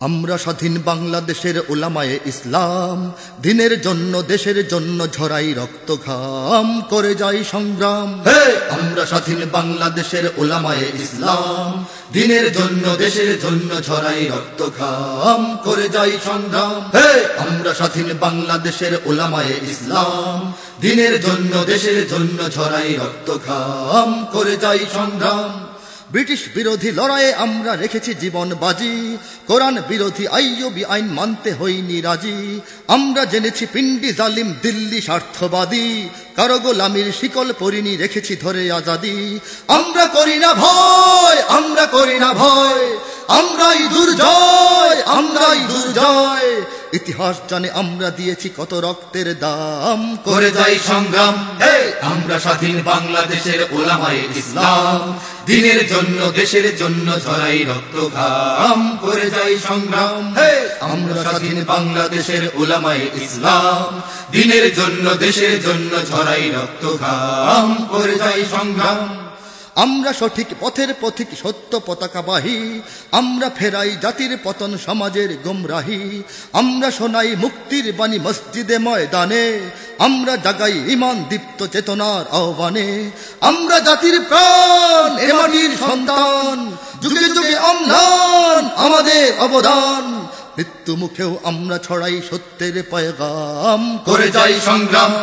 আমরা স্বাধীন বাংলাদেশের ওলামায়ে ইসলাম দিনের জন্য দেশের জন্য ঝরাই রক্ত ঘাম করে যাই সংগ্রাম। আমরা স্বাধীন বাংলাদেশের ওলামায়ে ইসলাম দিনের জন্য দেশের জন্য ঝরাই রক্ত ঘাম করে যাই সংগ্রাম। হে আমরা স্বাধীন বাংলাদেশের ওলামায়ে ইসলাম দিনের জন্য দেশের জন্য ঝরাই রক্ত ঘাম করে যাই সংগ্রাম। ব্রিটিশ বিরোধী লড়াইয়ে আমরা রেখেছি জীবন বাজি। কোরআন বিরোধী আইয়বি আইন মানতে হইনি রাজি। আমরা জেনেছি পিন্ডি জালিম দিল্লি স্বার্থবাদী। কারও গোলামির শিকল পরিনি রেখেছি ধরে আজাদি। আমরা করি না ভয়, আমরা করি না ভয়। আমরাই দুর্জয় আমরাই দুর্জয়। ইতিহাস জানে আমরা দিয়েছি কত রক্তের দাম। করে যাই সংগ্রাম। আমরা স্বাধীন বাংলাদেশের ওলামায়ে ইসলাম। দিনের জন্য, দেশের জন্য ঝরাই রক্ত ঘাম করে যাই সংগ্রাম। আমরা স্বাধীন বাংলাদেশের ওলামায়ে ইসলাম। দিনের জন্য, দেশের জন্য ঝরাই রক্ত ঘাম করে যাই সংগ্রাম। আমরা সঠিক পথের পথিক সত্য পতাকাবাহী, আমরা ফেরাই জাতির পতন সমাজের গুমরাহি, আমরা শোনাই মুক্তির বাণী মসজিদে ময়দানে, আমরা জাগাই ইমান দীপ্ত চেতনার আহ্বানে, আমরা জাতির প্রাণ সন্তান, যুগে যুগে অম্লান আমাদের অবদান। মৃত্যু মুখেও আমরা ছড়াই সত্যের পয়গাম। করে যাই সংগ্রাম।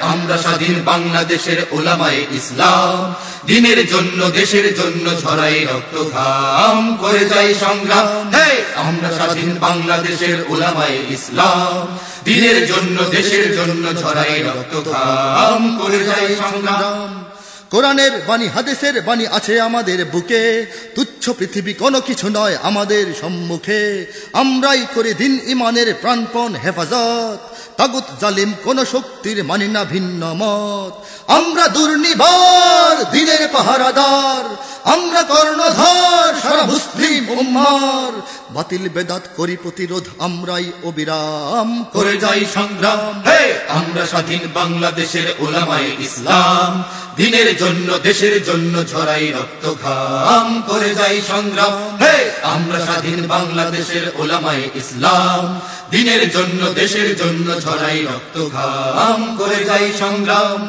আমরা স্বাধীন বাংলাদেশের ওলামায়ে ইসলাম। দিনের জন্য, দেশের জন্য ছড়াই রক্ত ঘাম করে যাই সংগ্রাম। আমরা স্বাধীন বাংলাদেশের ওলামায়ে ইসলাম। দিনের জন্য, দেশের জন্য ছড়াই রক্ত ঘাম করে যাই সংগ্রাম। কোরআনের বাণী হাদেশের বাণী আছে আমাদের বুকে। তুচ্ছ পৃথিবী কোনো কিছু নয় আমাদের সম্মুখে। আমরাই করে দিন ইমানের প্রাণপণ হেফাজত। তাগুত জালিম কোন শক্তির মানি না ভিন্ন মত। আমরা দুর্নিবার দিনের পাহারাদার। আমরা কর্ণধার সারা মুসলিম উম্মার। বাতিল বেদাত করি প্রতিরোধ, আমরাই অবিরাম করে যাই সংগ্রাম। আমরা স্বাধীন বাংলাদেশের ওলামায়ে ইসলাম। দিনের জন্য দেশের জন্য ছড়াই রক্ত ঘাম করে যাই সংগ্রাম হে আমরা স্বাধীন বাংলাদেশের ওলামায়ে ইসলাম দিনের জন্য দেশের জন্য ছড়াই রক্ত ঘাম করে যাই সংগ্রাম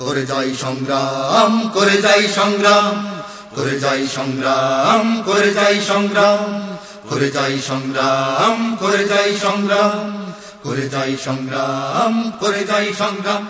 করে যাই সংগ্রাম করে যাই সংগ্রাম করে যাই সংগ্রাম করে যাই সংগ্রাম করে যাই সংগ্রাম করে যাই সংগ্রাম করে যাই সংগ্রাম করে যাই সংগ্রাম